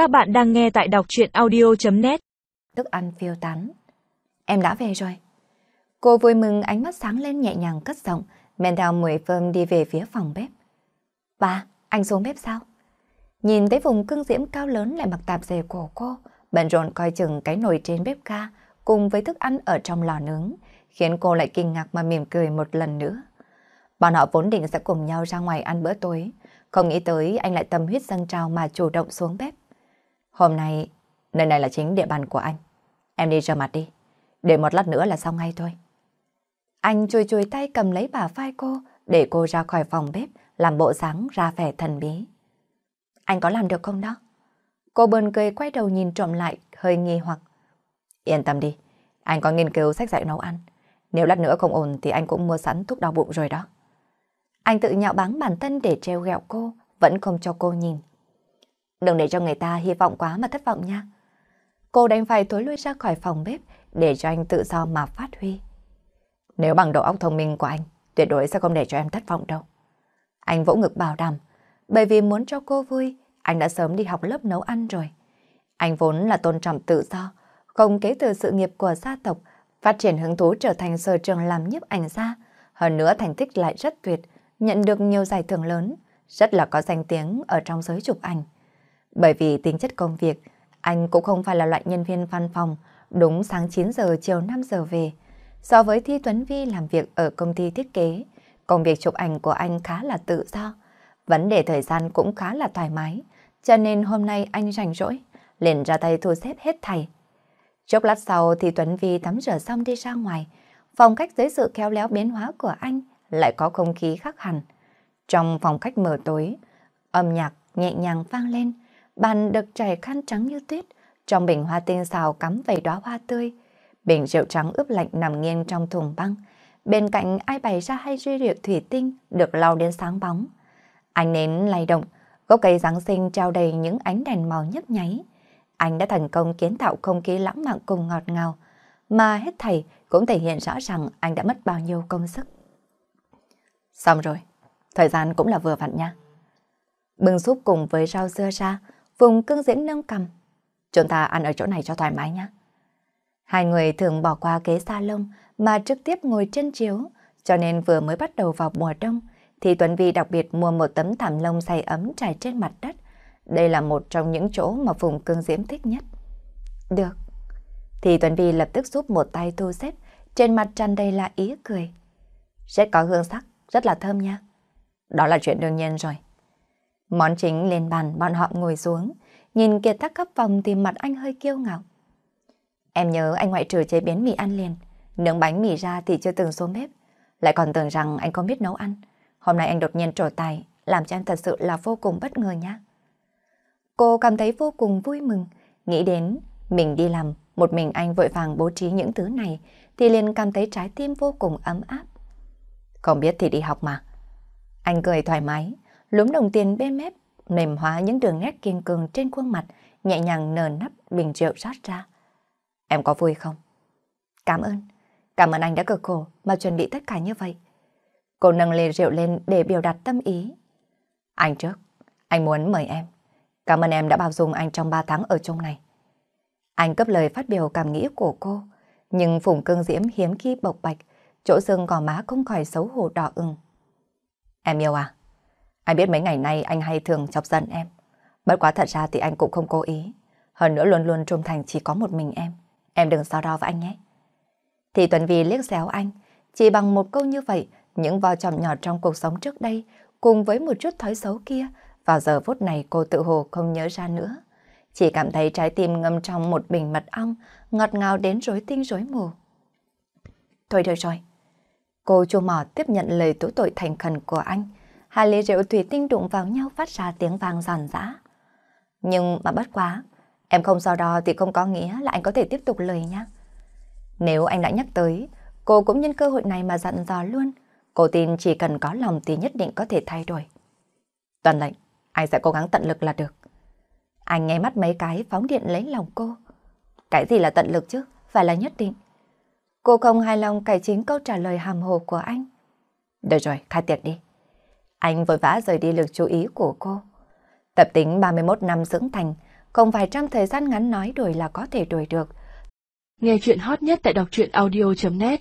Các bạn đang nghe tại đọc chuyện audio.net Thức ăn phiêu tán. Em đã về rồi. Cô vui mừng ánh mắt sáng lên nhẹ nhàng cất giọng, men theo mùi phơm đi về phía phòng bếp. Ba, anh xuống bếp sao? Nhìn thấy vùng cưng diễm cao lớn lại mặc tạp dề của cô, bận rộn coi chừng cái nồi trên bếp ga cùng với thức ăn ở trong lò nướng, khiến cô lại kinh ngạc mà mỉm cười một lần nữa. Bọn họ vốn định sẽ cùng nhau ra ngoài ăn bữa tối, không nghĩ tới anh lại tâm huyết dâng trào mà chủ động xuống bếp. Hôm nay, nơi này là chính địa bàn của anh. Em đi rửa mặt đi, để một lát nữa là xong ngay thôi. Anh chùi chùi tay cầm lấy bà vai cô, để cô ra khỏi phòng bếp, làm bộ dáng ra vẻ thần bí. Anh có làm được không đó? Cô bờn cười quay đầu nhìn trộm lại, hơi nghi hoặc. Yên tâm đi, anh có nghiên cứu sách dạy nấu ăn. Nếu lát nữa không ổn thì anh cũng mua sẵn thuốc đau bụng rồi đó. Anh tự nhạo báng bản thân để treo ghẹo cô, vẫn không cho cô nhìn. Đừng để cho người ta hy vọng quá mà thất vọng nha. Cô đành phải thối lui ra khỏi phòng bếp để cho anh tự do mà phát huy. Nếu bằng đầu óc thông minh của anh, tuyệt đối sẽ không để cho em thất vọng đâu. Anh vỗ ngực bảo đảm, bởi vì muốn cho cô vui, anh đã sớm đi học lớp nấu ăn rồi. Anh vốn là tôn trọng tự do, không kế từ sự nghiệp của gia tộc, phát triển hứng thú trở thành sở trường làm nhiếp ảnh gia. Hơn nữa thành tích lại rất tuyệt, nhận được nhiều giải thưởng lớn, rất là có danh tiếng ở trong giới chụp ảnh. Bởi vì tính chất công việc, anh cũng không phải là loại nhân viên văn phòng, đúng sáng 9 giờ chiều 5 giờ về. So với Thi Tuấn Vi làm việc ở công ty thiết kế, công việc chụp ảnh của anh khá là tự do. Vấn đề thời gian cũng khá là thoải mái, cho nên hôm nay anh rảnh rỗi, liền ra tay thu xếp hết thầy. Chốc lát sau thì Tuấn Vi tắm rửa xong đi ra ngoài, phong cách dưới sự khéo léo biến hóa của anh lại có không khí khác hẳn. Trong phòng khách mờ tối, âm nhạc nhẹ nhàng vang lên, bàn được trải khăn trắng như tuyết, trong bình hoa tinh xào cắm vầy đóa hoa tươi. Bình rượu trắng ướp lạnh nằm nghiêng trong thùng băng. Bên cạnh ai bày ra hai duy rượu thủy tinh được lau đến sáng bóng. Ánh nến lay động, gốc cây Giáng sinh trao đầy những ánh đèn màu nhấp nháy. Anh đã thành công kiến tạo không khí lãng mạn cùng ngọt ngào, mà hết thảy cũng thể hiện rõ rằng anh đã mất bao nhiêu công sức. Xong rồi, thời gian cũng là vừa vặn nha. Bưng súp cùng với rau dưa ra, vùng cưng diễn nâng cầm. Chúng ta ăn ở chỗ này cho thoải mái nhé. Hai người thường bỏ qua ghế salon mà trực tiếp ngồi trên chiếu, cho nên vừa mới bắt đầu vào mùa đông, thì Tuấn Vi đặc biệt mua một tấm thảm lông say ấm trải trên mặt đất. Đây là một trong những chỗ mà Phùng Cương Diễm thích nhất. Được. Thì Tuấn Vi lập tức giúp một tay thu xếp, trên mặt tràn đầy là ý cười. Rất có hương sắc, rất là thơm nha. Đó là chuyện đương nhiên rồi. Món chính lên bàn bọn họ ngồi xuống, nhìn Kiệt tắc khắp phòng thì mặt anh hơi kiêu ngạo. Em nhớ anh ngoại trừ chế biến mì ăn liền, nướng bánh mì ra thì chưa từng xuống bếp. Lại còn tưởng rằng anh không biết nấu ăn. Hôm nay anh đột nhiên trổ tài, làm cho em thật sự là vô cùng bất ngờ nhá. Cô cảm thấy vô cùng vui mừng, nghĩ đến mình đi làm, một mình anh vội vàng bố trí những thứ này, thì liền cảm thấy trái tim vô cùng ấm áp. Không biết thì đi học mà. Anh cười thoải mái, lúm đồng tiền bên mép, mềm hóa những đường nét kiên cường trên khuôn mặt, nhẹ nhàng nở nắp bình rượu rót ra. Em có vui không? Cảm ơn. Cảm ơn anh đã cực khổ mà chuẩn bị tất cả như vậy. Cô nâng ly rượu lên để biểu đạt tâm ý. Anh trước, anh muốn mời em. Cảm ơn em đã bao dung anh trong 3 tháng ở chung này. Anh cấp lời phát biểu cảm nghĩ của cô, nhưng Phùng Cương Diễm hiếm khi bộc bạch, chỗ xương gò má không khỏi xấu hổ đỏ ửng. Em yêu à? Anh biết mấy ngày nay anh hay thường chọc giận em. Bất quá thật ra thì anh cũng không cố ý. Hơn nữa luôn luôn trung thành chỉ có một mình em. Em đừng so đo với anh nhé. Thì Tuấn Vy liếc xéo anh. Chỉ bằng một câu như vậy, những vò tròm nhỏ trong cuộc sống trước đây, cùng với một chút thói xấu kia, vào giờ phút này cô tự hồ không nhớ ra nữa. Chỉ cảm thấy trái tim ngâm trong một bình mật ong, ngọt ngào đến rối tinh rối mù. Thôi được rồi. Cô chua mỏ tiếp nhận lời tố tội thành khẩn của anh. Hai ly rượu thủy tinh đụng vào nhau phát ra tiếng vang giòn giã. Nhưng mà bất quá, em không so đo thì không có nghĩa là anh có thể tiếp tục lời nhé. Nếu anh đã nhắc tới, cô cũng nhân cơ hội này mà dặn dò luôn. Cô tin chỉ cần có lòng thì nhất định có thể thay đổi. Toàn lệnh, anh sẽ cố gắng tận lực là được. Anh nghe mắt mấy cái phóng điện lấy lòng cô. Cái gì là tận lực chứ? Phải là nhất định. Cô không hài lòng cải chính câu trả lời hàm hồ của anh. Được rồi, khai tiệc đi. Anh vội vã rời đi lực chú ý của cô. Tập tính 31 năm dưỡng thành, không phải trong thời gian ngắn nói đổi là có thể đổi được. Nghe chuyện hot nhất tại đọc truyện audio.net